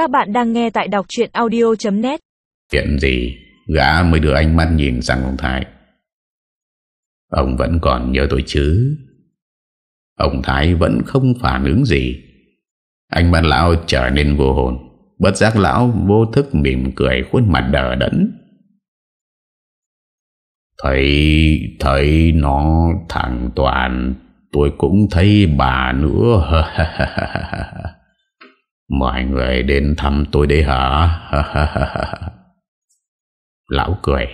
Các bạn đang nghe tại đọc chuyện audio.net Chuyện gì? Gã mới đưa ánh mắt nhìn sang ông Thái. Ông vẫn còn nhớ tôi chứ? Ông Thái vẫn không phản ứng gì. Anh mắt lão trở nên vô hồn. Bất giác lão vô thức mỉm cười khuôn mặt đờ đẫn. Thấy Thấy nó thẳng toàn, Tôi cũng thấy bà nữa. Mọi người đến thăm tôi đấy hả? Lão cười,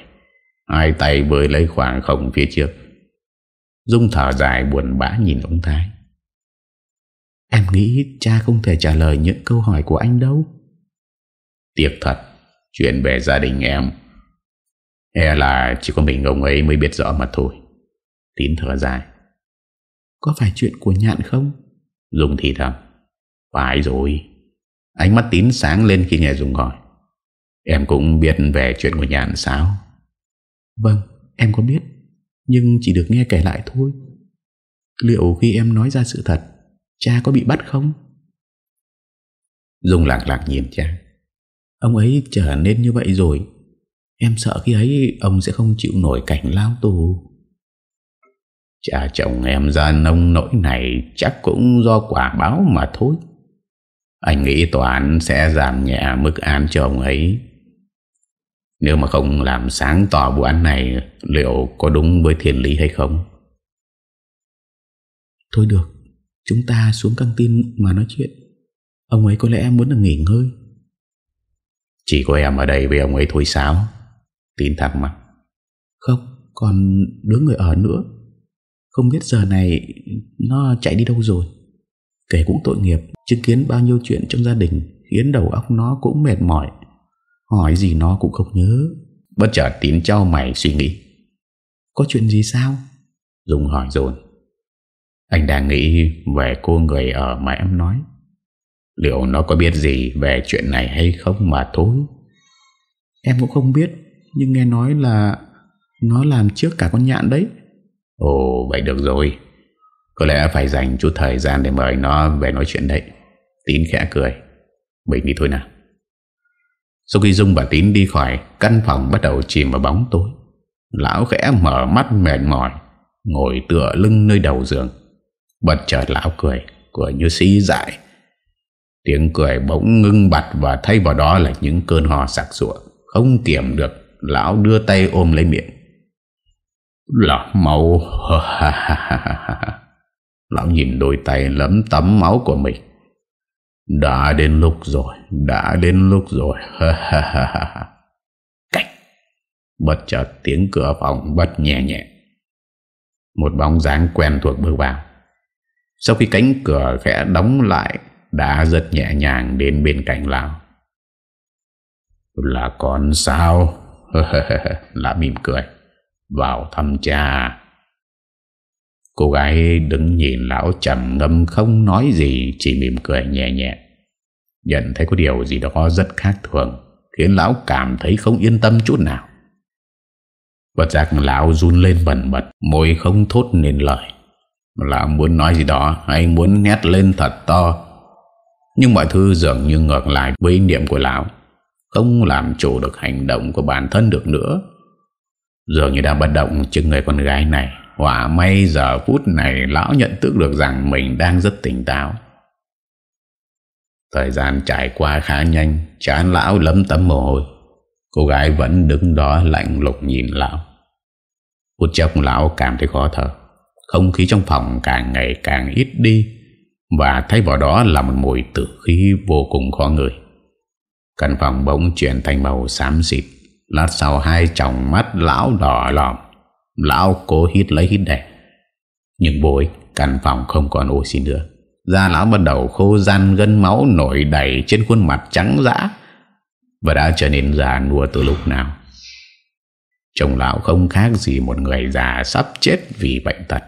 Hai tay bơi lấy khoảng không phía trước. Dung thở dài buồn bã nhìn ông Thái Em nghĩ cha không thể trả lời những câu hỏi của anh đâu. Tiếc thật, Chuyện về gia đình em. E là chỉ có mình ông ấy mới biết rõ mà thôi. Tín thở dài. Có phải chuyện của nhạn không? Dung thì thầm. Phải rồi. Ánh mắt tín sáng lên khi nghe Dung hỏi Em cũng biết về chuyện của nhạn sao? Vâng, em có biết Nhưng chỉ được nghe kể lại thôi. Liệu khi em nói ra sự thật Cha có bị bắt không? Dung lạc lạc nhìn cha. Ông ấy trở nên như vậy rồi. Em sợ khi ấy Ông sẽ không chịu nổi cảnh lao tù. Cha chồng em ra nông nỗi này Chắc cũng do quả báo mà thôi Anh nghĩ tòa án sẽ giảm nhẹ mức án cho ông ấy. Nếu mà không làm sáng tỏ vụ án này Liệu có đúng với thiền lý hay không? Thôi được Chúng ta xuống căng tin mà nói chuyện. Ông ấy có lẽ muốn được nghỉ ngơi. Chỉ có em ở đây với ông ấy thôi sao? Tín thắc mắc Không còn đứa người ở nữa. Không biết giờ này Nó chạy đi đâu rồi Kể cũng tội nghiệp Chứng kiến bao nhiêu chuyện trong gia đình Khiến đầu óc nó cũng mệt mỏi. Hỏi gì nó cũng không nhớ. Bất chợt tín cho mày suy nghĩ. Có chuyện gì sao? Dung hỏi rồi Anh đang nghĩ về cô người ở mà em nói. Liệu nó có biết gì về chuyện này hay không mà thôi? Em cũng không biết Nhưng nghe nói là Nó làm trước cả con nhạn đấy. Ồ vậy được rồi có lẽ phải dành chút thời gian để mời nó về nói chuyện đấy. Tín khẽ cười. Bình đi thôi nào. Sau khi Dung và Tín đi khỏi Căn phòng bắt đầu chìm vào bóng tối, Lão khẽ mở mắt mệt mỏi, Ngồi tựa lưng nơi đầu giường. Bật chợt lão cười Cười như sĩ dại. Tiếng cười bỗng ngưng bặt Và thay vào đó là những cơn hò sặc sụa, Không kiểm được, Lão đưa tay ôm lấy miệng. Là ha. Lão nhìn đôi tay lấm tấm máu của mình. Đã đến lúc rồi, Đã đến lúc rồi. Cách. Bất chợt tiếng cửa phòng bật nhẹ nhẹ. Một bóng dáng quen thuộc bước vào. Sau khi cánh cửa khẽ đóng lại, Đã rất nhẹ nhàng đến bên cạnh Lão. Là con sao? Lão mỉm cười. Vào thăm cha. Cô gái đứng nhìn lão trầm ngâm không nói gì, Chỉ mỉm cười nhẹ nhẹ. Nhận thấy có điều gì đó rất khác thường, Khiến lão cảm thấy không yên tâm chút nào. Bất giác lão run lên bẩn bật, Môi không thốt nên lời. Lão muốn nói gì đó Hay muốn nét lên thật to. Nhưng mọi thứ dường như ngược lại với ý niệm của lão, Không làm chủ được hành động của bản thân được nữa. Dường như đã bất động trước người con gái này. Hỏa may giờ phút này Lão nhận thức được rằng mình đang rất tỉnh táo. Thời gian trải qua khá nhanh, Chán lão lấm tấm mồ hôi. Cô gái vẫn đứng đó lạnh lục nhìn lão. Phút chốc lão cảm thấy khó thở. Không khí trong phòng càng ngày càng ít đi, Và thay vào đó là một mùi tử khí vô cùng khó ngửi. Căn phòng bỗng chuyển thành màu xám xịt. Lát sau hai tròng mắt lão đỏ lòm. Lão cố hít lấy hít đẻ. Nhưng bối Căn phòng không còn oxy nữa. Da lão bắt đầu khô gian gân máu nổi đầy trên khuôn mặt trắng dã. Và đã trở nên già nua từ lúc nào? Chồng lão không khác gì một người già sắp chết vì bệnh tật.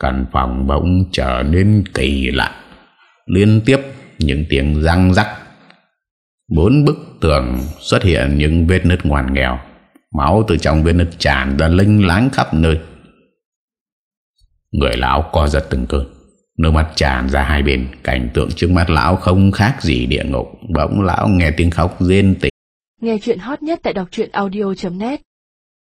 Căn phòng bỗng trở nên kỳ lạ. Liên tiếp những tiếng răng rắc. Bốn bức tường xuất hiện những vết nứt ngoằn nghèo. Máu từ trong viên nước tràn ra linh láng khắp nơi. Người lão co giật từng cơn. Nước mắt tràn ra hai bên, Cảnh tượng trước mắt lão không khác gì địa ngục. Bỗng lão nghe tiếng khóc rên tỉ. Nghe chuyện hot nhất tại đọc audio.net